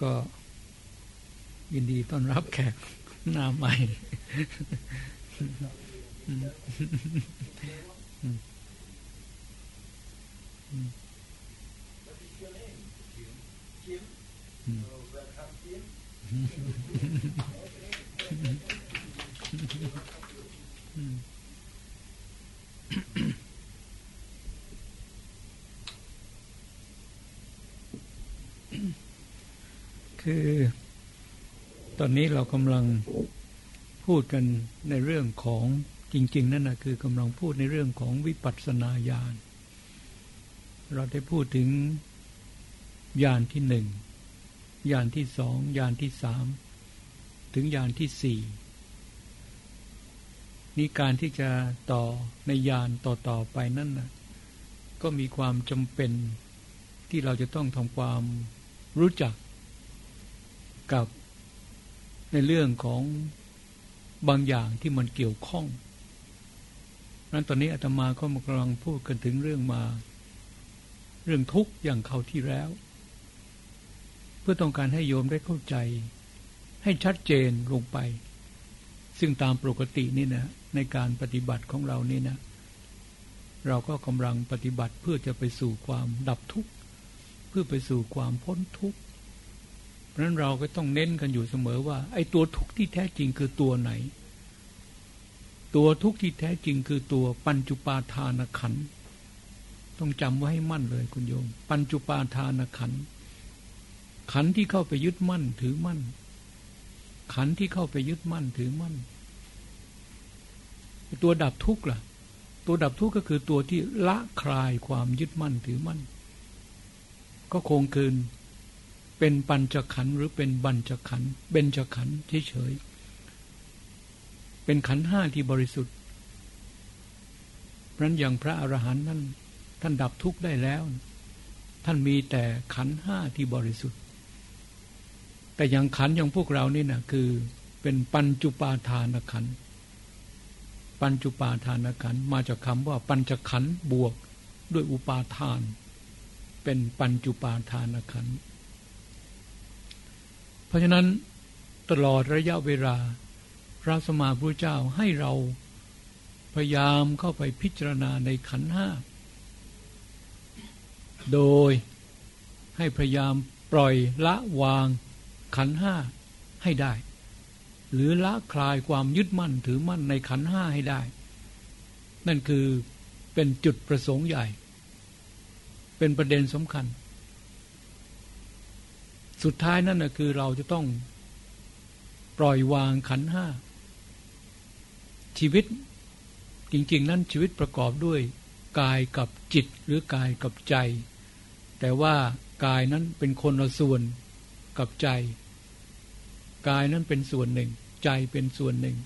ก็ยินดีต้อนรับแขกหน้าใหม่ คือ ตอนนี้เรากำลังพูดกันในเรื่องของจริง ๆ นั่นนะคือกำลังพูดในเรื่องของวิปัสสนาญาณเราได้พูดถึงญาณที่หนึ่งญาณที่สองญาณที่สามถึงญาณที่สี่นี่การที่จะต่อในญาณต่อๆไปนั่นนะก็มีความจำเป็นที่เราจะต้องทำความรู้จัก กับในเรื่องของบางอย่างที่มันเกี่ยวข้องนั้นตอนนี้อาตมาก็กำลังพูดกันถึงเรื่องมา เรื่องทุกข์อย่างเขาที่แล้ว เพื่อต้องการให้โยมได้เข้าใจ ให้ชัดเจนลงไป ซึ่งตามปกตินี่นะในการปฏิบัติของเรานี่นะ เราก็กำลังปฏิบัติเพื่อจะไปสู่ความดับทุกข์ เพื่อไปสู่ความพ้นทุกข์ นั้นเราก็ต้องเน้นกันอยู่เสมอว่า ไอ้ตัวทุกข์ที่แท้จริงคือตัวไหน ตัวทุกข์ที่แท้จริงคือตัวปัญจุปาทานขันต้องจำไว้ให้มั่นเลยคุณโยม ปัญจุปาทานขันขันที่เข้าไปยึดมั่นถือมั่น ขันที่เข้าไปยึดมั่นถือมั่น ตัวดับทุกข์ล่ะ ตัวดับทุกข์ก็คือตัวที่ละคลายความยึดมั่นถือมั่น ก็คงคืน เป็นปัญจขันธ์หรือเป็นบัญจขันธ์เบญจขันธ์เฉยๆเป็นขันธ์ห้าที่บริสุทธิ์เพราะนั้นอย่างพระอรหันต์นั้นท่านดับทุกข์ได้แล้ว ท่านมีแต่ขันธ์ห้าที่บริสุทธิ์ แต่อย่างขันธ์อย่างพวกเรานี่นะคือเป็นปัญจุปาทานขันธ์ปัญจุปาทานขันธ์มาจากคำว่าปัญจขันธ์บวกด้วยอุปาทาน เป็นปัญจุปาทานขันธ์ เพราะฉะนั้นตลอดระยะเวลา พระสมมาพระเจ้าให้เราพยายามเข้าไปพิจารณาในขันห้า โดยให้พยายามปล่อยละวางขันห้าให้ได้ หรือละคลายความยึดมั่นถือมั่นในขันห้าให้ได้ นั่นคือเป็นจุดประสงค์ใหญ่ เป็นประเด็นสำคัญ สุดท้ายนั่นนะคือเราจะต้องปล่อยวางขันห้า ชีวิตจริง ๆ นั้นชีวิตประกอบด้วย กายกับจิตหรือกายกับใจ แต่ว่ากายนั้นเป็นคนละส่วนกับใจ กายนั้นเป็นส่วนหนึ่ง ใจเป็นส่วนหนึ่ง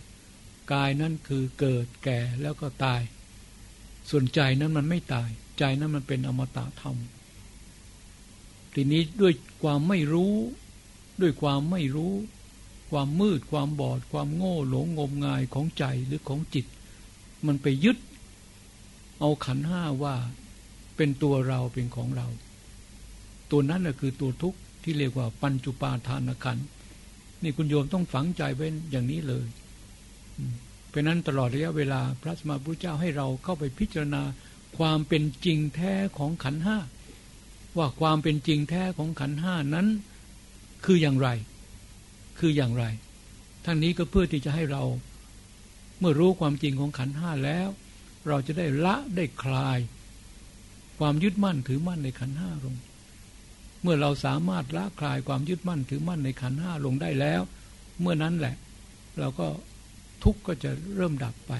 กายนั้นคือเกิดแก่แล้วก็ตาย ส่วนใจนั้นมันไม่ตาย ใจนั้นมันเป็นอมตะธรรม ทีนี้ด้วยความไม่รู้ ด้วยความไม่รู้ ความมืดความบอด ความโง่หลงงมงายของใจหรือของจิต มันไปยึด เอาขันห้าว่าเป็นตัวเราเป็นของเรา ตัวนั้นนะคือตัวทุกข์ที่เรียกว่าปัญจุปาทานขันนี่คุณโยมต้องฝังใจไว้อย่างนี้เลยเพราะนั้นตลอดระยะเวลาพระสมมาพุทธเจ้าให้เราเข้าไปพิจารณาความเป็นจริงแท้ของขันห้า ว่าความเป็นจริงแท้ของขันห้านั้น คืออย่างไร คืออย่างไร ทั้งนี้ก็เพื่อที่จะให้เรา เมื่อรู้ความจริงของขันห้าแล้ว เราจะได้ละได้คลาย ความยึดมั่นถือมั่นในขันห้าลง เมื่อเราสามารถละคลายความยึดมั่นถือมั่นในขันห้าลงได้แล้ว เมื่อนั้นแหละ เราก็ทุกข์ก็จะเริ่มดับไป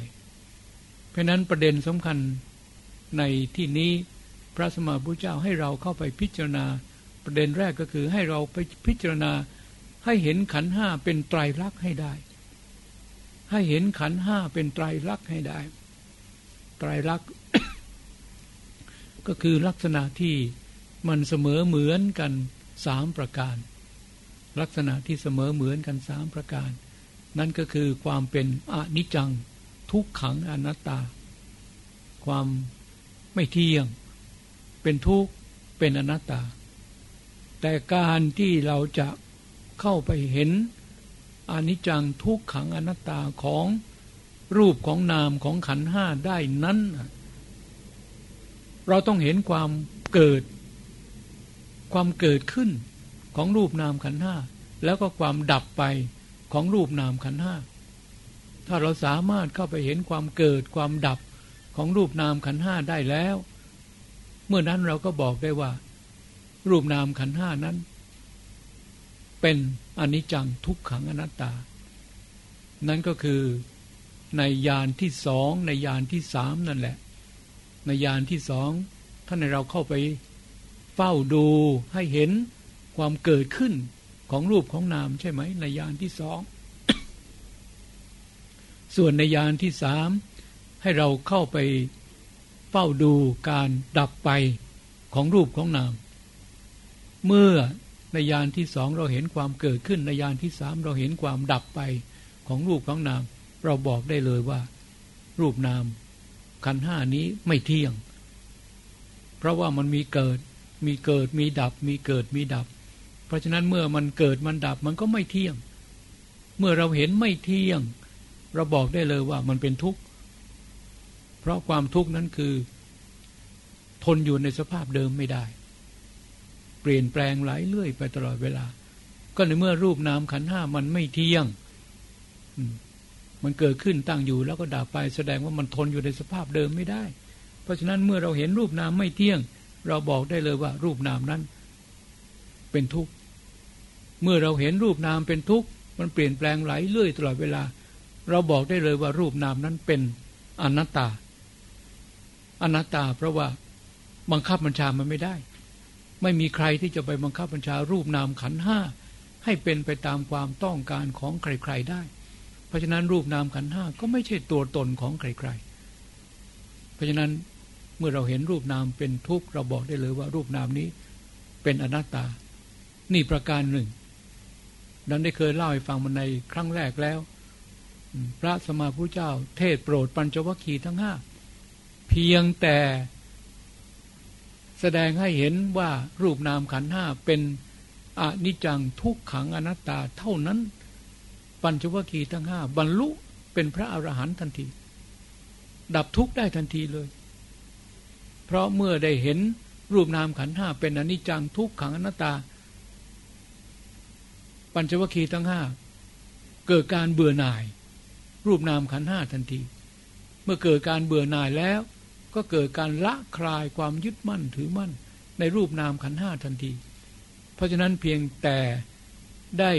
เพราะนั้นประเด็นสำคัญในที่นี้ พระสมมาพุทธเจ้าให้เราเข้าไปพิจารณา ประเด็นแรกก็คือให้เราไปพิจารณา ให้เห็นขันห้าเป็นไตรลักษณ์ให้ได้ ให้เห็นขันห้าเป็นไตรลักษณ์ให้ได้ ไตรลักษณ์ก็คือลักษณะที่มันเสมอเหมือนกันสามประการ ลักษณะที่เสมอเหมือนกันสามประการ นั่นก็คือความเป็นอนิจจัง ทุกขังอนัตตา ความไม่เที่ยง เป็นทุกข์เป็นอนัตตา แต่การที่เราจะเข้าไปเห็นอนิจจังทุกขังอนัตตาของรูปของนามของขันห้าได้นั้น เราต้องเห็นความเกิด ความเกิดขึ้นของรูปนามขันห้าแล้วก็ความดับไปของรูปนามขันห้าถ้าเราสามารถเข้าไปเห็นความเกิดความดับของรูปนามขันห้าได้แล้ว มื่อนั้นเราก็บอกได้ว่า รูปนามขันห้านั้น เป็นอนิจจังทุกขังอนัตตา นั่นก็คือในยานที่สองในยานที่สามนั่นแหละ ในยานที่สองท่านในเราเข้าไปเฝ้าดูให้เห็นความเกิดขึ้นของรูปของนามใช่ไหมในยานที่สอง ส่วนในยานที่สามให้เราเข้าไป เฝ้าดูการดับไปของรูปของนาม เมื่อในยานที่สองเราเห็นความเกิดขึ้นในยานที่สามเราเห็นความดับไปของรูปของนาม เราบอกได้เลยว่า รูปนามขันห้านี้ไม่เที่ยง เพราะว่ามันมีเกิด มีเกิดมีดับ มีเกิดมีดับ เพราะฉะนั้นเมื่อมันเกิดมันดับมันก็ไม่เที่ยง เมื่อเราเห็นไม่เที่ยง เราบอกได้เลยว่ามันเป็นทุกข์ เพราะความทุกข์นั้นคือ ทนอยู่ในสภาพเดิมไม่ได้ เปลี่ยนแปลงไหลเลื่อยไปตลอดเวลา ก็ในเมื่อรูปนามขันห้ามันไม่เที่ยง มันเกิดขึ้นตั้งอยู่แล้วก็ดับไปแสดงว่ามันทนอยู่ในสภาพเดิมไม่ได้ เพราะฉะนั้นเมื่อเราเห็นรูปนามไม่เที่ยง เราบอกได้เลยว่า รูปนามนั้น เป็นทุกข์เมื่อเราเห็นรูปนามเป็นทุกข์มันเปลี่ยนแปลงไหลเลื่อยตลอดเวลา เราบอกได้เลยว่ารูปนามนั้นเป็นอนัตตา อนัตตา เพราะว่าบังคับบัญชามันไม่ได้ ไม่มีใครที่จะไปบังคับบัญชารูปนามขันห้าให้เป็นไปตามความต้องการของใคร ๆได้ เพราะฉะนั้นรูปนามขันห้าก็ไม่ใช่ตัวตนของใคร ๆ เพราะฉะนั้นเมื่อเราเห็นรูปนามเป็นทุกข์เราบอกได้เลยว่ารูปนามนี้เป็นอนัตตา นี่ประการหนึ่งดังได้เคยเล่าให้ฟังมาในครั้งแรกแล้ว พระสมมาพุทธเจ้า เทศโปรดปัญจวัคคีย์ทั้งห้า เพียงแต่แสดงให้เห็นว่ารูปนามขันห้าเป็นอนิจจังทุกขังอนัตตาเท่านั้น ปัญจวัคคีย์ทั้งห้าบรรลุเป็นพระอรหันต์ทันที ดับทุกข์ได้ทันทีเลย เพราะเมื่อได้เห็นรูปนามขันห้าเป็นอนิจจังทุกขังอนัตตา ปัญจวัคคีย์ทั้งห้าเกิดการเบื่อหน่าย รูปนามขันห้าทันที เมื่อเกิดการเบื่อหน่ายแล้ว ก็เกิดการละคลายความยึดมั่นถือมั่น ในรูปนามขันห้าทันที เพราะฉะนั้นเพียงแต่ได้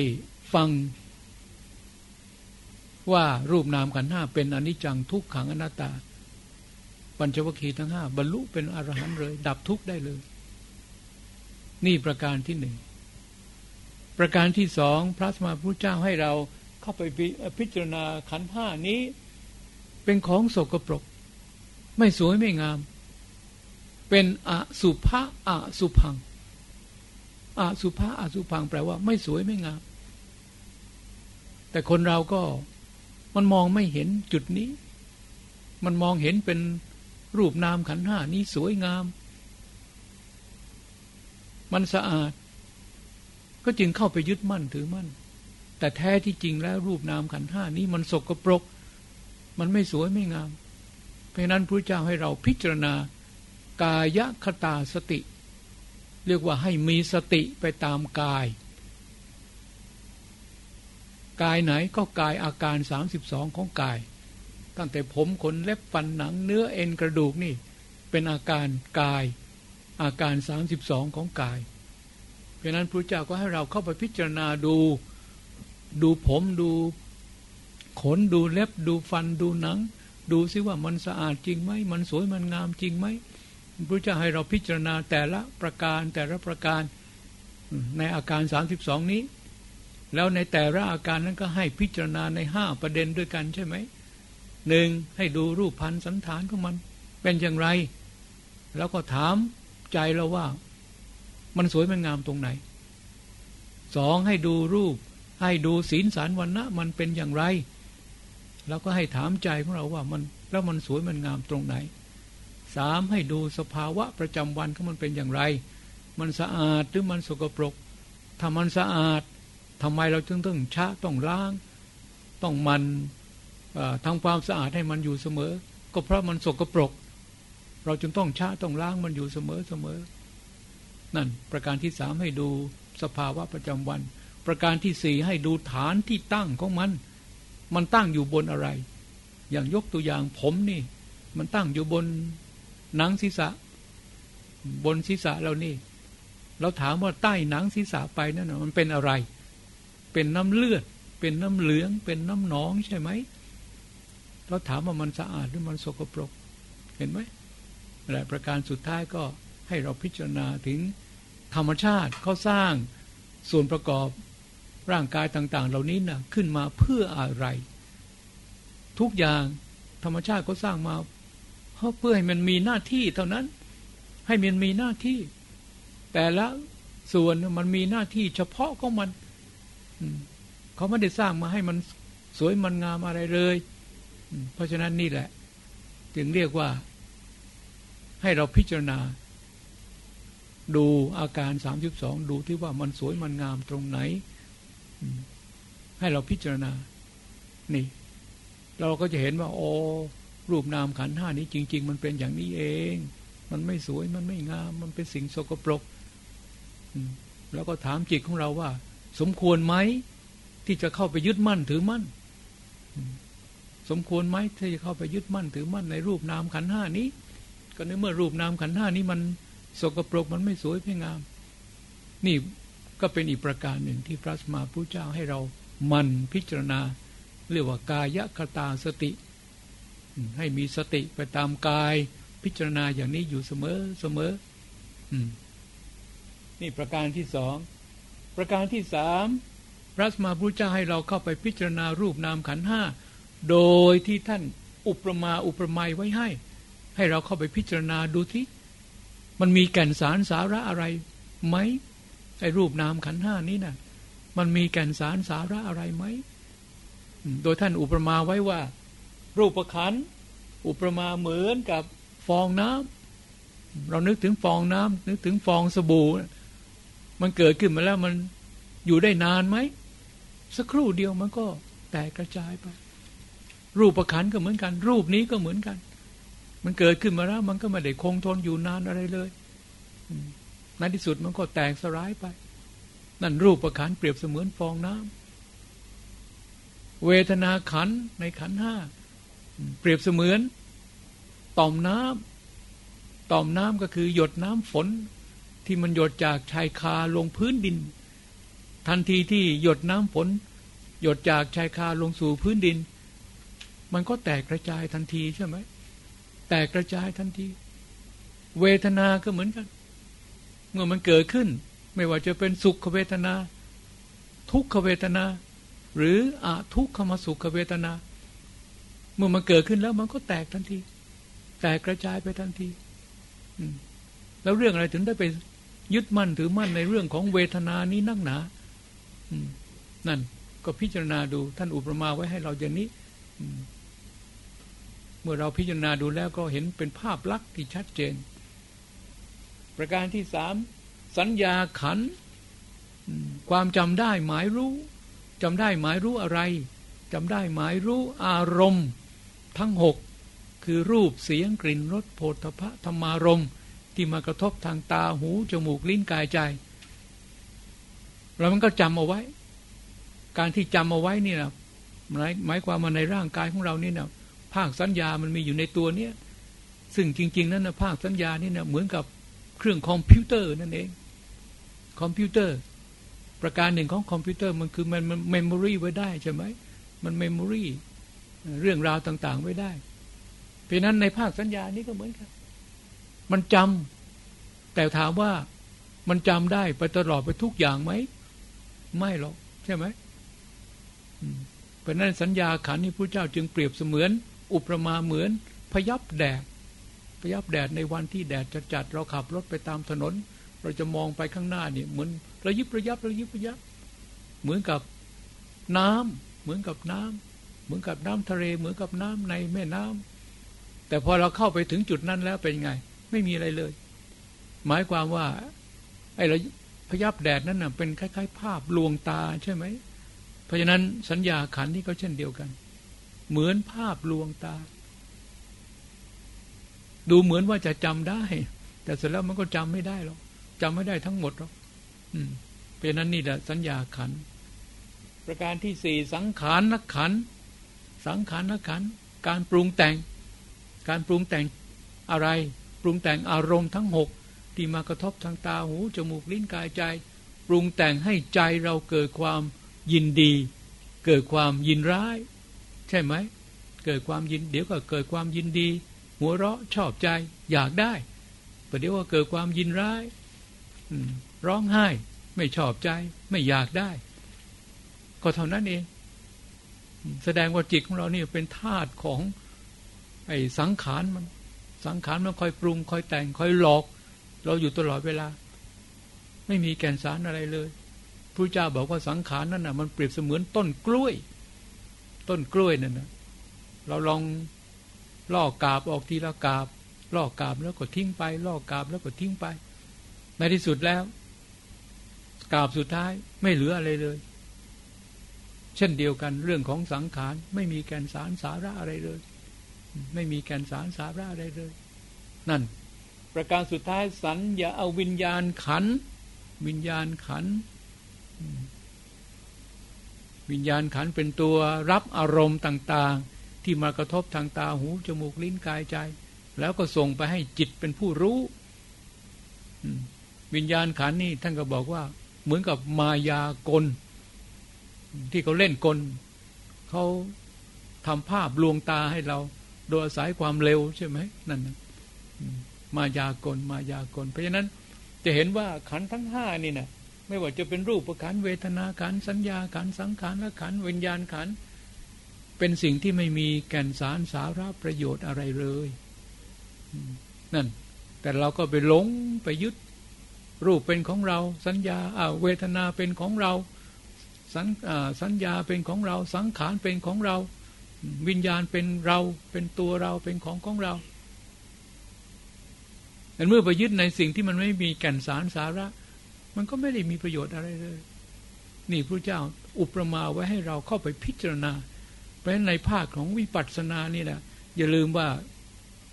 ฟังว่ารูปนามขันห้าเป็นอนิจจังทุกขังอนัตตา ปัญจวัคคีย์ทั้งห้าบรรลุเป็นอรหันต์เลย ดับทุกข์ได้เลย นี่ประการที่หนึ่งประการที่สองพระสมมาพุทธเจ้าให้เราเข้าไปพิจารณาขันห้านี้ เป็นของโสกปรก ไม่สวยไม่งาม เป็นอสุภะอสุพังอสุภะอสุพังแปลว่า ไม่สวยไม่งาม แต่คนเราก็มันมองไม่เห็นจุดนี้ มันมองเห็นเป็นรูปนามขันห้านี้สวยงาม มันสะอาด ก็จึงเข้าไปยึดมั่นถือมั่น แต่แท้ที่จริงแล้วรูปนามขันห้านี้มันสกปรก มันไม่สวยไม่งาม เพราะนั้นพระเจ้าให้เราพิจารณากายคตาสติ เรียกว่าให้มีสติไปตามกาย กายไหนก็กายอาการ 32 ของกาย ตั้งแต่ผมขนเล็บฟันหนังเนื้อเอ็นกระดูกนี่เป็นอาการกายอาการ 32 ของกาย เพราะนั้นพระเจ้าก็ให้เราเข้าไปพิจารณาดูดูผมดูขนดูเล็บดูฟันดูหนัง ดูซิว่ามันสะอาดจริงไหมมันสวยมันงามจริงไหมพระเจ้าให้เราพิจารณาแต่ละประการแต่ละประการในอาการสามสิบสองนี้ แล้วในแต่ละอาการนั้นก็ให้พิจารณาในห้าประเด็นด้วยกันใช่ไหมหนึ่งให้ดูรูปพันธ์สันฐานของมัน เป็นอย่างไร แล้วก็ถามใจเราว่า มันสวยมันงามตรงไหนสองให้ดูรูป ให้ดูศีลสารวันนะมันเป็นอย่างไร เราก็ให้ถามใจของเราว่ามันแล้วมันสวยมันงามตรงไหนสามให้ดูสภาวะประจำวันของมันเป็นอย่างไร มันสะอาดหรือมันสกปรกถ้ามันสะอาดทำไมเราจึงต้องชะต้องล้าง ต้องมันทำความสะอาดให้มันอยู่เสมอ ก็เพราะมันสกปรก เราจึงต้องชะต้องล้างมันอยู่เสมอเสมอ นั่นประการที่สามให้ดูสภาวะประจำวัน ประการที่สี่ให้ดูฐานที่ตั้งของมัน มันตั้งอยู่บนอะไร อย่างยกตัวอย่างผมนี่ มันตั้งอยู่บนหนังศีรษะ บนศีรษะเรานี่ เราถามว่าใต้หนังศีรษะไปนั่นมันเป็นอะไร เป็นน้ำเลือด เป็นน้ำเหลือง เป็นน้ำหนองใช่ไหมเราถามว่ามันสะอาดหรือมันสกปรก เห็นไหมและประการสุดท้ายก็ให้เราพิจารณาถึงธรรมชาติเขาสร้างส่วนประกอบ ร่างกายต่างๆ เหล่านี้นะขึ้นมาเพื่ออะไร ทุกอย่างธรรมชาติเขาสร้างมาเพื่อให้มันมีหน้าที่เท่านั้น ให้มันมีหน้าที่ แต่ละส่วนมันมีหน้าที่เฉพาะของมันเขาไม่ได้สร้างมาให้มันสวยมันงามอะไรเลย เพราะฉะนั้นนี่แหละ จึงเรียกว่า ให้เราพิจารณา ดูอาการสามสิบสองดูที่ว่ามันสวยมันงามตรงไหน ให้เราพิจารณา นี่ เราก็จะเห็นว่า โอ้รูปนามขันห้านี้จริง ๆ มันเป็นอย่างนี้เอง มันไม่สวยมันไม่งาม มันเป็นสิ่งสกปรกแล้วก็ถามจิตของเราว่า สมควรไหมที่จะเข้าไปยึดมั่นถือมั่น สมควรไหมที่จะเข้าไปยึดมั่นถือมั่นในรูปนามขันห้านี้ ก็ในเมื่อรูปนามขันห้านี้มันสกปรกมันไม่สวยไม่งาม นี่ ก็เป็นอีกประการหนึ่งที่พระสมมาพุทธเจ้าให้เรามันพิจารณา เรียกว่ากายคตาสติ ให้มีสติไปตามกายพิจารณาอย่างนี้อยู่เสมอเสมอนี่ประการที่สองประการที่สามพระสมาพุทธเจ้าให้เราเข้าไปพิจารณารูปนามขันห้าโดยที่ท่านอุปมาอุปไมยไว้ให้ ให้เราเข้าไปพิจารณาดูที่มันมีแก่นสารสาระอะไรไหม ไอ้รูปนามขันห้านี้นะ่ะ มันมีแก่นสารสาระอะไรไหม โดยท่านอุปมาไว้ว่า รูปขันอุปมาเหมือนกับฟองน้ำเรานึกถึงฟองน้ำนึกถึงฟองสบู่ มันเกิดขึ้นมาแล้วมันอยู่ได้นานไหม สักครู่เดียวมันก็แตกกระจายไป รูปประคันก็เหมือนกัน รูปนี้ก็เหมือนกัน มันเกิดขึ้นมาแล้ว มันก็ไม่ได้คงทนอยู่นานอะไรเลย ในที่สุดมันก็แตกสลายไป นั่นรูปประคันเปรียบเสมือนฟองน้ำเวทนาขันในขันห้าเปรียบเสมือน ต่อมน้ำต่อมน้ำก็คือหยดน้ำฝนที่มันหยดจากชายคาลงพื้นดิน ทันทีที่หยดน้ำฝน หยดจากชายคาลงสู่พื้นดิน มันก็แตกกระจายทันทีใช่ไหมแตกกระจายทันที เวทนาก็เหมือนกัน เมื่อมันเกิดขึ้น ไม่ว่าจะเป็นสุขเวทนา ทุกขเวทนา หรืออาทุกขมสุขเวทนา เมื่อมันเกิดขึ้นแล้วมันก็แตกทันที แตกกระจายไปทันทีแล้วเรื่องอะไรถึงได้ไปยึดมั่นถือมั่นในเรื่องของเวทนานี้นักหนานั่นก็พิจารณาดูท่านอุปมาไว้ให้เราอย่างนี้เมื่อเราพิจารณาดูแล้วก็เห็นเป็นภาพลักษณ์ที่ชัดเจน ประการที่สามสัญญาขัน ความจำได้หมายรู้จำได้หมายรู้อะไรจำได้หมายรู้อารมณ์ ทั้งหกคือรูปเสียงกลิ่นรสโผฏฐะธรรมารมณ์ ที่มากระทบทางตาหู จมูกลิ้นกายใจ แล้วมันก็จำเอาไว้ การที่จำเอาไว้นี่นะหมายหมายความมาในร่างกายของเรานี่นะภาคสัญญามันมีอยู่ในตัวเนี้ยซึ่งจริง ๆ นั้นนะภาคสัญญานี่นะเหมือนกับ เครื่องคอมพิวเตอร์นั่นเอง คอมพิวเตอร์ ประการหนึ่งของคอมพิวเตอร์มันคือมัน memory ไว้ได้ใช่ไหมมัน memory เรื่องราวต่างๆไว้ได้ เพราะนั้นในภาคสัญญานี้ก็เหมือนกัน มันจำแต่ถามว่ามันจำได้ไปตลอดไปทุกอย่างไหม ไม่หรอกใช่ไหมเพราะนั้นสัญญาขันธ์นี้พระเจ้าจึงเปรียบเสมือน อุปมาเหมือนพยับแดด พยับแดดในวันที่แดดจะจัดเราขับรถไปตามถนน เราจะมองไปข้างหน้านี่เหมือนระยิบระยับระยิบระยับ เหมือนกับน้ำเหมือนกับน้ำเหมือนกับน้ำทะเล เหมือนกับน้ำในแม่น้ำแต่พอเราเข้าไปถึงจุดนั้นแล้วเป็นไง ไม่มีอะไรเลย หมายความว่า ไอ้ระพยับแดดนั่นน่ะเป็นคล้าย ๆ ภาพลวงตาใช่ไหมเพราะฉะนั้นสัญญาขันนี่ก็เช่นเดียวกัน เหมือนภาพลวงตา ดูเหมือนว่าจะจำได้ แต่เสร็จแล้วมันก็จำไม่ได้หรอกจำไม่ได้ทั้งหมดหรอกเพราะนั้นนี่แหละสัญญาขัน ประการที่สี่สังขารนักขัน สังขารนักขัน การปรุงแต่ง การปรุงแต่งอะไร ปรุงแต่งอารมณ์ทั้งหกที่มากระทบทางตาหูจมูกลิ้นกายใจ ปรุงแต่งให้ใจเราเกิดความยินดี เกิดความยินร้าย ใช่ไหมเกิดความยินเดี๋ยวก็เกิดความยินดี หัวเราะชอบใจ อยากได้ประเดี๋ยวว่าเกิดความยินร้ายร้องไห้ ไม่ชอบใจ ไม่อยากได้ ก็เท่านั้นเอง แสดงว่าจิตของเราเนี่ยเป็นธาตุของ ไอ้สังขารมัน สังขารมันคอยปรุงคอยแต่งคอยหลอก เราอยู่ตลอดเวลา ไม่มีแก่นสารอะไรเลยพระเจ้าบอกว่าสังขารนั่นน่ะมันเปรียบเสมือนต้นกล้วย ต้นกล้วยนั่นนะเราลอง ลอกกาบออกทีละกาบลอกกาบแล้วก็ทิ้งไปลอกกาบแล้วก็ทิ้งไป ในที่สุดแล้ว กาบสุดท้ายไม่เหลืออะไรเลย เช่นเดียวกันเรื่องของสังขารไม่มีแกนสารสาระอะไรเลย ไม่มีแกนสารสาระอะไรเลย นั่น ประการสุดท้ายสัญญาเอาวิญญาณขัน วิญญาณขัน วิญญาณขันเป็นตัวรับอารมณ์ต่าง ๆ ที่มากระทบทางตาหู จมูกลิ้นกายใจ แล้วก็ส่งไปให้จิตเป็นผู้รู้วิญญาณขันนี่ท่านก็บอกว่า เหมือนกับมายากล ที่เขาเล่นกลเขาทำภาพลวงตาให้เรา โดยอาศัยความเร็วใช่ไหมนั่นนะมายากลมายากล เพราะฉะนั้นจะเห็นว่าขันทั้งห้านี่นะไม่ว่าจะเป็นรูปขันเวทนาขันสัญญาขันสังขารและขันวิญญาณขัน เป็นสิ่งที่ไม่มีแก่นสารสาระประโยชน์อะไรเลย นั่น แต่เราก็ไปหลงไปยึด รูปเป็นของเรา สัญญาอาเวทนาเป็นของเราสัญสัญญาเป็นของเราสังขารเป็นของเรา วิญญาณเป็นเราเป็นตัวเราเป็นของของเราแต่เมื่อไปยึดในสิ่งที่มันไม่มีแก่นสารสาระ มันก็ไม่ได้มีประโยชน์อะไรเลย นี่พระเจ้าอุปมาไว้ให้เราเข้าไปพิจารณา เพราะฉะนั้นในภาคของวิปัสสนานี่แหละอย่าลืมว่า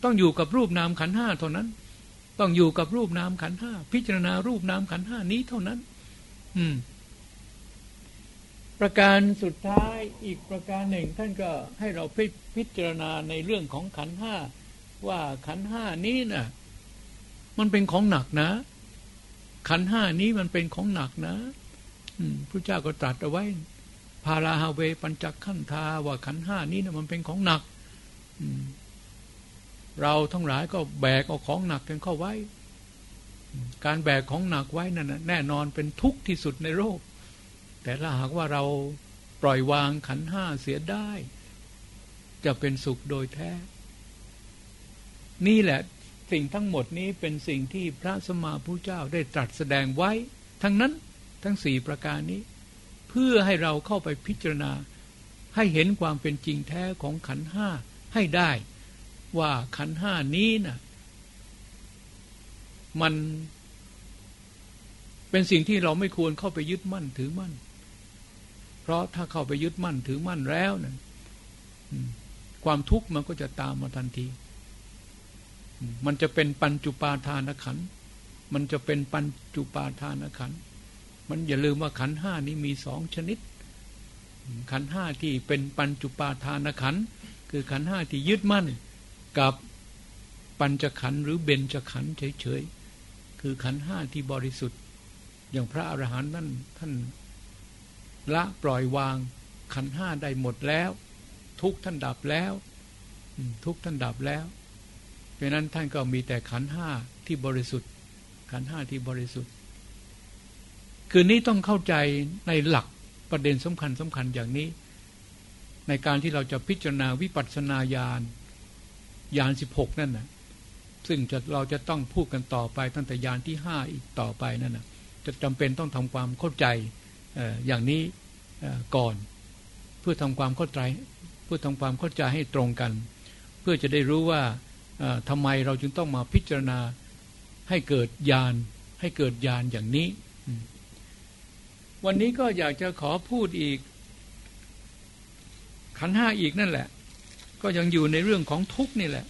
ต้องอยู่กับรูปนามขันห้าเท่านั้น ต้องอยู่กับรูปนามขันห้าพิจารณารูปนามขันห้านี้เท่านั้น อืม ประการสุดท้ายอีกประการหนึ่ง ท่านก็ให้เราพิพจารณาในเรื่องของขันห้าว่าขันห้านี้นะ่ะ มันเป็นของหนักนะ ขันห้านี้มันเป็นของหนักนะพระเจ้าก็ตรัสเอาไว้าราฮาเว ปัญจขันธาว่าขันห้านี้นะมันเป็นของหนักเราทั้งหลายก็แบกเอาของหนักกันเข้าไว้ การแบกของหนักไว้นั่นแน่นอนเป็นทุกข์ที่สุดในโลกแต่ถ้าหากว่าเราปล่อยวางขันห้าเสียได้ จะเป็นสุขโดยแท้ นี่แหละสิ่งทั้งหมดนี้เป็นสิ่งที่พระสมมาพุทธเจ้าได้ตรัสแสดงไว้ ทั้งนั้นทั้งสี่ประการนี้ เพื่อให้เราเข้าไปพิจารณา ให้เห็นความเป็นจริงแท้ของขันห้าให้ได้ ว่าขันห้านี้นะ่ะมันเป็นสิ่งที่เราไม่ควรเข้าไปยึดมั่นถือมั่น เพราะถ้าเข้าไปยึดมั่นถือมั่นแล้วนะ่ะความทุกข์มันก็จะตามมาทันที มันจะเป็นปัญจุปาทานขัน มันจะเป็นปัญจุปาทานขัน มันอย่าลืมว่าขันห้านี้มีสองชนิด ขันห้าที่เป็นปัญจุปาทานขันคือขันห้าที่ยึดมั่นกับปัญจขันหรือเบญจขันเฉยๆคือขันห้าที่บริสุทธิ์ อย่างพระอรหันต์นั่นท่านละปล่อยวางขันห้าได้หมดแล้ว ทุกท่านดับแล้ว ทุกท่านดับแล้วเพราะนั้นท่านก็มีแต่ขันห้าที่บริสุทธิ์ ขันห้าที่บริสุทธิ์ คืนนี้ต้องเข้าใจในหลักประเด็นสำคัญสำคัญอย่างนี้ ในการที่เราจะพิจารณาวิปัสสนาญาณญาณสิบหกนั่นนะซึ่งจะเราจะต้องพูดกันต่อไปตั้งแต่ญาณที่ห้าอีกต่อไปนั่นนะจะจำเป็นต้องทำความเข้าใจอย่างนี้ก่อน เพื่อทำความเข้าใจเพื่อทำความเข้าใจให้ตรงกัน เพื่อจะได้รู้ว่าทำไมเราจึงต้องมาพิจารณาให้เกิดญาณให้เกิดญาณอย่างนี้ วันนี้ก็อยากจะขอพูดอีก ขันห้าอีกนั่นแหละ ก็ยังอยู่ในเรื่องของทุกนี่แหละ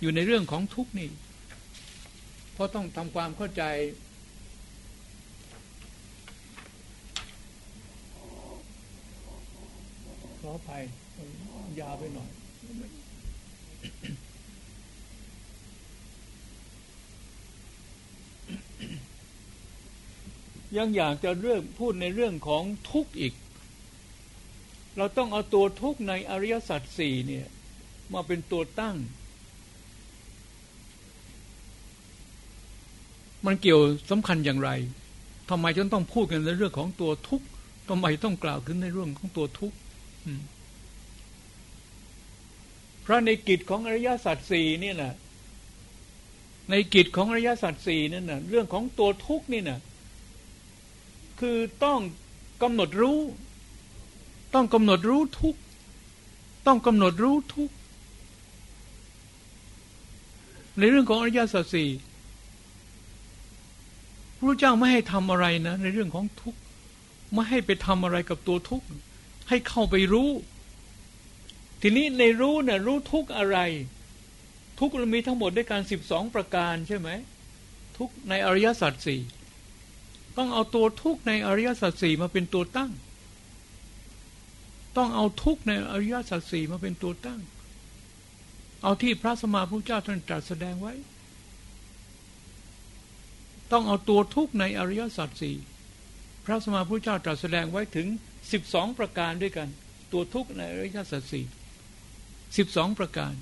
อยู่ในเรื่องของทุกนี่ เพราะต้องทำความเข้าใจ ขออภัยยาวไปหน่อย ยังอยากจะเรื่องพูดในเรื่องของทุกข์อีก เราต้องเอาตัวทุกข์ในอริยสัจสี่เนี่ยมาเป็นตัวตั้ง มันเกี่ยวสำคัญอย่างไรทำไมจนต้องพูดกันในเรื่องของตัวทุกข์ทำไมต้องกล่าวขึ้นในเรื่องของตัวทุกข์เพราะในกิจของอริยสัจสี่นี่นะในกิจของอริยสัจสี่นั่นนะเรื่องของตัวทุกข์นี่นะ คือต้องกำหนดรู้ ต้องกำหนดรู้ทุกต้องกำหนดรู้ทุกในเรื่องของอริยสัจสี่พระเจ้าไม่ให้ทำอะไรนะ ในเรื่องของทุกไม่ให้ไปทำอะไรกับตัวทุกข์ให้เข้าไปรู้ ทีนี้ในรู้เนะ่ยรู้ทุกอะไร ทุกมีทั้งหมดด้วยการสิบสองประการใช่ไหมทุกในอริยสัจสี่ ต้องเอาตัวทุกในอริยสัจสี่มาเป็นตัวตั้ง ต้องเอาทุกในอริยสัจสี่มาเป็นตัวตั้ง เอาที่พระสมมาพุทธเจ้าท่านตรัสแสดงไว้ ต้องเอาตัวทุกในอริยสัจสี่พระสมมาพุทธเจ้าตรัสแสดงไว้ถึงสิบสองประการด้วยกัน ตัวทุกในอริยสัจสี่สิบสองประการ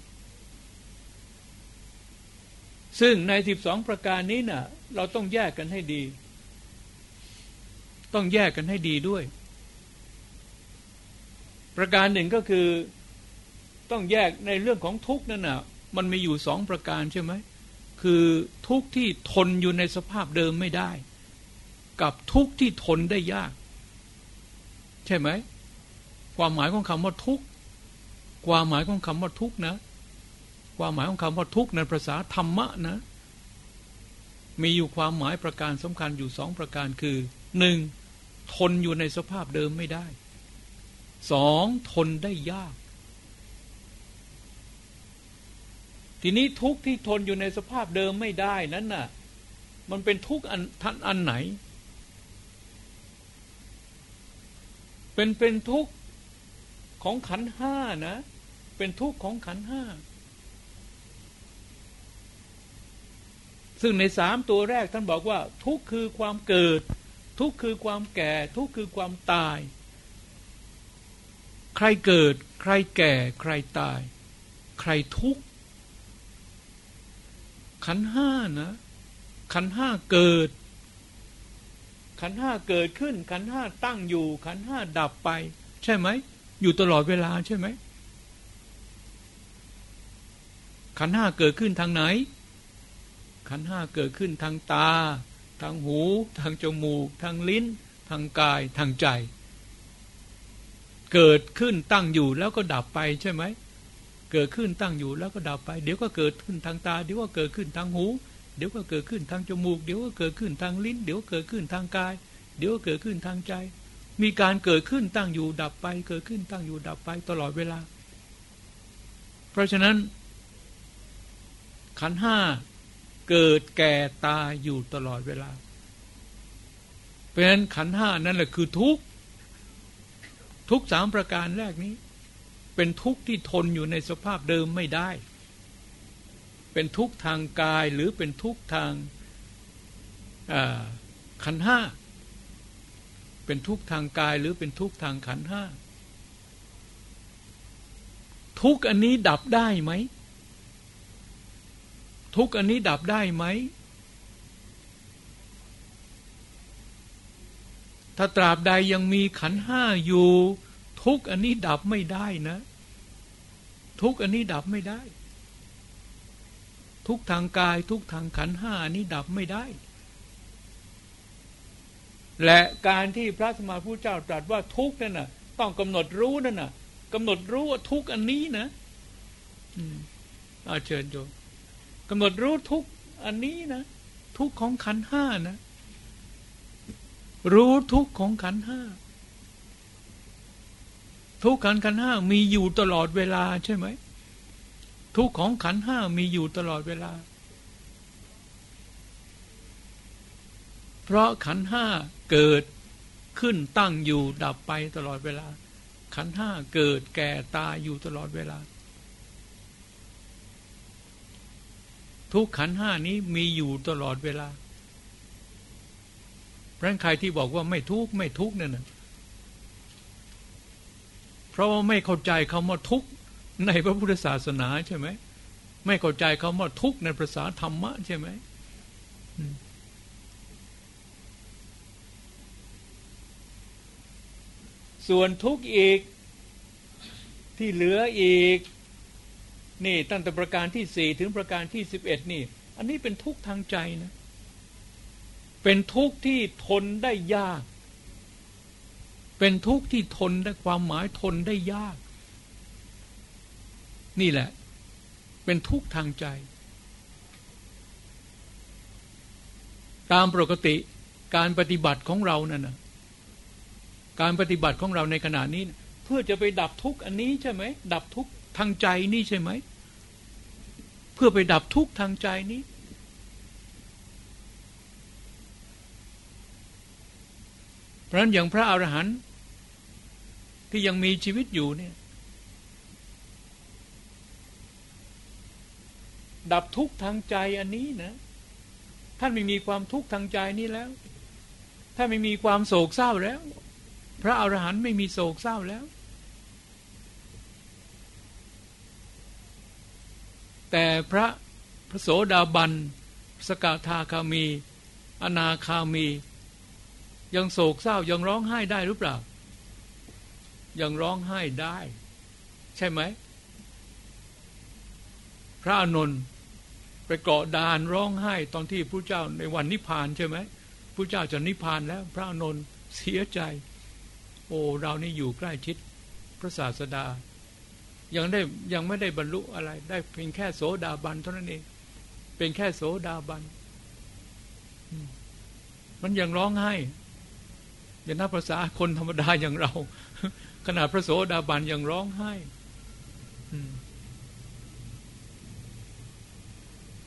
ซึ่งในสิบสองประการนี้นะ่ะ เราต้องแยกกันให้ดี ต้องแยกกันให้ดีด้วย ประการหนึ่งก็คือต้องแยกในเรื่องของทุกข์นั่นน่ะมันมีอยู่สองประการใช่ไหม คือทุกข์ที่ทนอยู่ในสภาพเดิมไม่ได้ กับทุกข์ที่ทนได้ยาก ใช่ไหม ความหมายของคำว่าทุกข์ความหมายของคำว่าทุกข์นะ ความหมายของคำว่าทุกข์ในภาษาธรรมะนะ มีอยู่ความหมายประการสำคัญอยู่สองประการคือ หนึ่งทนอยู่ในสภาพเดิมไม่ได้สองทนได้ยาก ทีนี้ทุกที่ทนอยู่ในสภาพเดิมไม่ได้นั้นน่ะ มันเป็นทุกอันท่านอันไหน เป็นเป็นทุกของขันห้านะ เป็นทุกของขันห้าซึ่งในสามตัวแรกท่านบอกว่า ทุกคือความเกิด ทุกข์คือความแก่ ทุกข์คือความตาย ใครเกิด ใครแก่ ใครตาย ใครทุกข์ขันห้านะ ขันห้าเกิด ขันห้าเกิดขึ้น ขันห้าตั้งอยู่ ขันห้าดับไป ใช่ไหม อยู่ตลอดเวลาใช่ไหม ขันห้าเกิดขึ้นทางไหน ขันห้าเกิดขึ้นทางตา ทางหู ทางจมูก ทางลิ้น ทางกาย ทางใจ เกิดขึ้นตั้งอยู่แล้วก็ดับไปใช่ไหม เกิดขึ้นตั้งอยู่แล้วก็ดับไป เดี๋ยวก็เกิดขึ้นทางตา เดี๋ยวก็เกิดขึ้นทางหู เดี๋ยวก็เกิดขึ้นทางจมูก เดี๋ยวก็เกิดขึ้นทางลิ้น เดี๋ยวเกิดขึ้นทางกาย เดี๋ยวก็เกิดขึ้นทางใจ มีการเกิดขึ้นตั้งอยู่ดับไป เกิดขึ้นตั้งอยู่ดับไปตลอดเวลา เพราะฉะนั้นขันห้า เกิดแก่ตายอยู่ตลอดเวลา เพราะฉะนั้นขันห้านั่นแหละคือทุกทุกสามประการแรกนี้ เป็นทุกข์ที่ทนอยู่ในสภาพเดิมไม่ได้ เป็นทุกทางกายหรือเป็นทุกทางขันห้าเป็นทุกทางกายหรือเป็นทุกทางขันห้าทุกอันนี้ดับได้ไหม ทุกอันนี้ดับได้ไหม ถ้าตราบใดยังมีขันห้าอยู่ ทุกอันนี้ดับไม่ได้นะ ทุกอันนี้ดับไม่ได้ ทุกทางกายทุกทางขันห้านี้ดับไม่ได้ และการที่พระสมมาพุทธเจ้าตรัสว่าทุกนั่นน่ะ ต้องกำหนดรู้นั่นน่ะกำหนดรู้ว่าทุกอันนี้นะ อืมอาเชิญโย กำหนดรู้ทุกอันนี้นะ ทุกของขันห้านะ รู้ทุกของขันห้าทุกขันขันห้ามีอยู่ตลอดเวลาใช่ไหม ทุกของขันห้ามีอยู่ตลอดเวลา เพราะขันห้าเกิดขึ้นตั้งอยู่ดับไปตลอดเวลา ขันห้าเกิดแก่ตายอยู่ตลอดเวลา ทุกขันห้านี้มีอยู่ตลอดเวลาเพราะใครที่บอกว่าไม่ทุกไม่ทุกเนี่ยนะเพราะว่าไม่เข้าใจคำว่าทุกในพระพุทธศาสนาใช่ไหมไม่เข้าใจคำว่าทุกในภาษาธรรมะใช่ไหมส่วนทุกข์อีกที่เหลืออีก นี่ตั้งแต่ประการที่สี่ถึงประการที่สิบเอ็ดนี่ อันนี้เป็นทุกข์ทางใจนะ เป็นทุกข์ที่ทนได้ยาก เป็นทุกข์ที่ทนได้ความหมายทนได้ยาก นี่แหละ เป็นทุกข์ทางใจ ตามปกติการปฏิบัติของเรานั่นนะการปฏิบัติของเราในขณะนี้เพื่อจะไปดับทุกข์อันนี้ใช่ไหมดับทุกข์ ทางใจนี่ใช่ไหม เพื่อไปดับทุกข์ทางใจนี้ เพราะนั้นอย่างพระอรหันต์ที่ยังมีชีวิตอยู่เนี่ย ดับทุกข์ทางใจอันนี้นะท่านไม่มีความทุกข์ทางใจนี้แล้วถ้านไม่มีความโศกเศร้าแล้ว พระอรหันต์ไม่มีโศกเศร้าแล้ว แต่พระพระโสดาบัน สกทาคามี อนาคามี ยังโศกเศร้ายังร้องไห้ได้หรือเปล่า ยังร้องไห้ได้ ใช่ไหม พระอนุนไปเกาะดานร้องไห้ตอนที่พระเจ้าในวันนิพพานใช่ไหมพระเจ้าจะนิพพานแล้วพระอนุนเสียใจ โอ้เรานี่อยู่ใกล้ชิดพระศาสดา ยังได้ยังไม่ได้บรรลุอะไร ได้เพียงแค่โสดาบันเท่านั้นเอง เป็นแค่โสดาบัน มันยังร้องไห้อย่างนับภาษาคนธรรมดาอย่างเรา ขนาดพระโสดาบันยังร้องไห้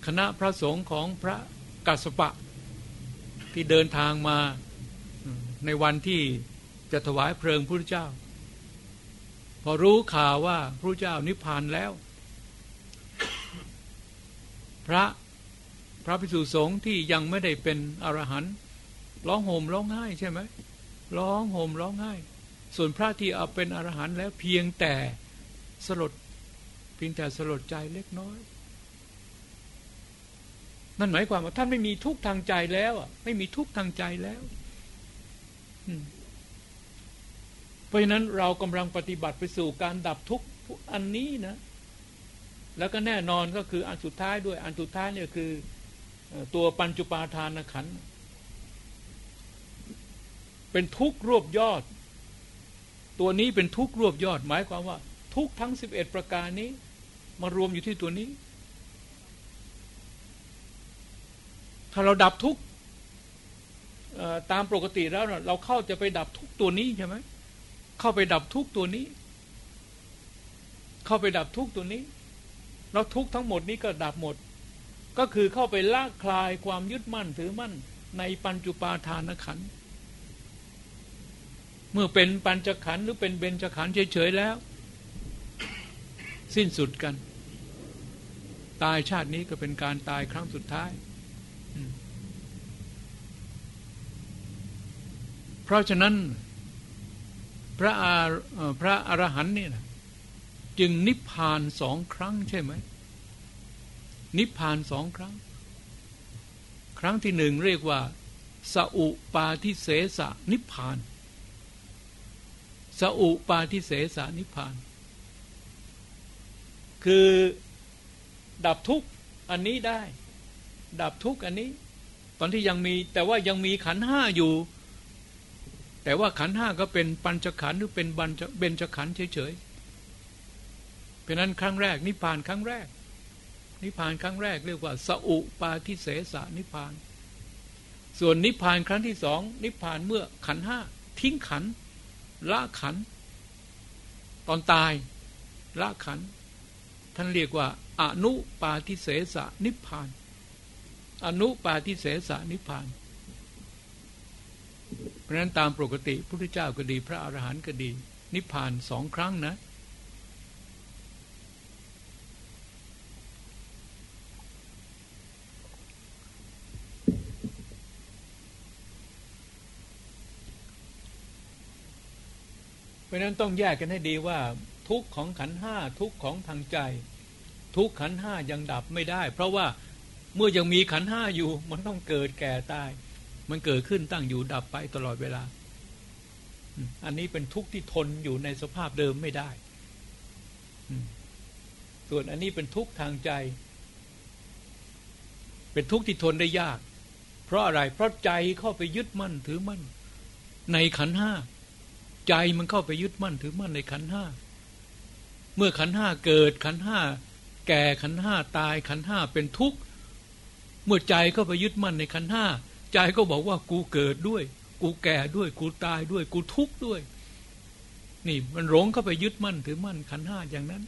คณะพระสงฆ์ของพระกัสสปะ ที่เดินทางมาในวันที่จะถวายเพลิงพระเจ้า พอรู้ข่าวว่าพระเจ้านิพพานแล้ว พระพระภิกษุสงฆ์ที่ยังไม่ได้เป็นอรหันต์ร้องโหมร้องไห้ใช่ไหมร้องโหมร้องไห้ ส่วนพระที่เอาเป็นอรหันต์แล้วเพียงแต่สลดเพียงแต่สลดใจเล็กน้อย นั่นหมายความว่าท่านไม่มีทุกข์ทางใจแล้วอะไม่มีทุกข์ทางใจแล้ว อืม เพราะฉะนั้นเรากำลังปฏิบัติไปสู่การดับทุกข์อันนี้นะ แล้วก็แน่นอนก็คืออันสุดท้ายด้วยอันสุดท้ายเนี่ยคือตัวปัญจุปาทานขันเป็นทุกข์รวบยอด ตัวนี้เป็นทุกข์รวบยอด หมายความว่า ทุกทั้งสิบเอ็ดประการนี้ มารวมอยู่ที่ตัวนี้ ถ้าเราดับทุกข์ตามปกติแล้วเราเข้าจะไปดับทุกตัวนี้ใช่ไหม เข้าไปดับทุกตัวนี้ เข้าไปดับทุกตัวนี้ แล้วทุกทั้งหมดนี้ก็ดับหมด ก็คือเข้าไปละคลายความยึดมั่นถือมั่นในปัญจุปาทานขันเมื่อเป็นปัญจขันหรือเป็นเบญจขันเฉยๆแล้ว สิ้นสุดกัน ตายชาตินี้ก็เป็นการตายครั้งสุดท้าย เพราะฉะนั้น พระอาพระอรหันต์นี่นะจึงนิพพานสองครั้งใช่ไหม นิพพานสองครั้ง ครั้งที่หนึ่งเรียกว่าสอุปาทิเสสนิพพาน สอุปาทิเสสนิพพาน คือดับทุกอันนี้ได้ ดับทุกอันนี้ ตอนที่ยังมีแต่ว่ายังมีขันห้าอยู่ แต่ว่าขันห้าก็เป็นปัญจขันหรือเป็นบัญเบญจขันเฉยๆ เพราะนั้นครั้งแรก นิพพานครั้งแรก นิพพานครั้งแรกเรียกว่า สอุปาทิเสสานิพพาน ส่วนนิพพานครั้งที่สองนิพพานเมื่อขันห้าทิ้งขันละขัน ตอนตายละขัน ท่านเรียกว่า อนุปาทิเสสนิพพาน อนุปาทิเสสนิพพาน ราะนั้นตามปกติพระพุทธเจ้าก็ดี พระอรหันต์ก็ดี นิพพานสองครั้งนะ เพราะนั้นต้องแยกกันให้ดีว่า ทุกของขันห้าทุกของทางใจ ทุกขันห้ายังดับไม่ได้ เพราะว่าเมื่อยังมีขันห้าอยู่มันต้องเกิดแก่ตาย มันเกิดขึ้นตั้งอยู่ดับไปตลอดเวลา อันนี้เป็นทุกข์ที่ทนอยู่ในสภาพเดิมไม่ได้ ส่วนอันนี้เป็นทุกข์ทางใจ เป็นทุกข์ที่ทนได้ยาก เพราะอะไร เพราะใจเข้าไปยึดมั่นถือมั่น ในขันห้า ใจมันเข้าไปยึดมั่นถือมั่นในขันห้า เมื่อขันห้าเกิดขันห้าแก่ขันห้าตายขันห้าเป็นทุกข์ เมื่อใจเข้าไปยึดมั่นในขันห้า ใจก็บอกว่ากูเกิดด้วย กูแก่ด้วย กูตายด้วย กูทุกข์ด้วย นี่มันหลงเข้าไปยึดมั่นถือมั่นขันห้าอย่างนั้น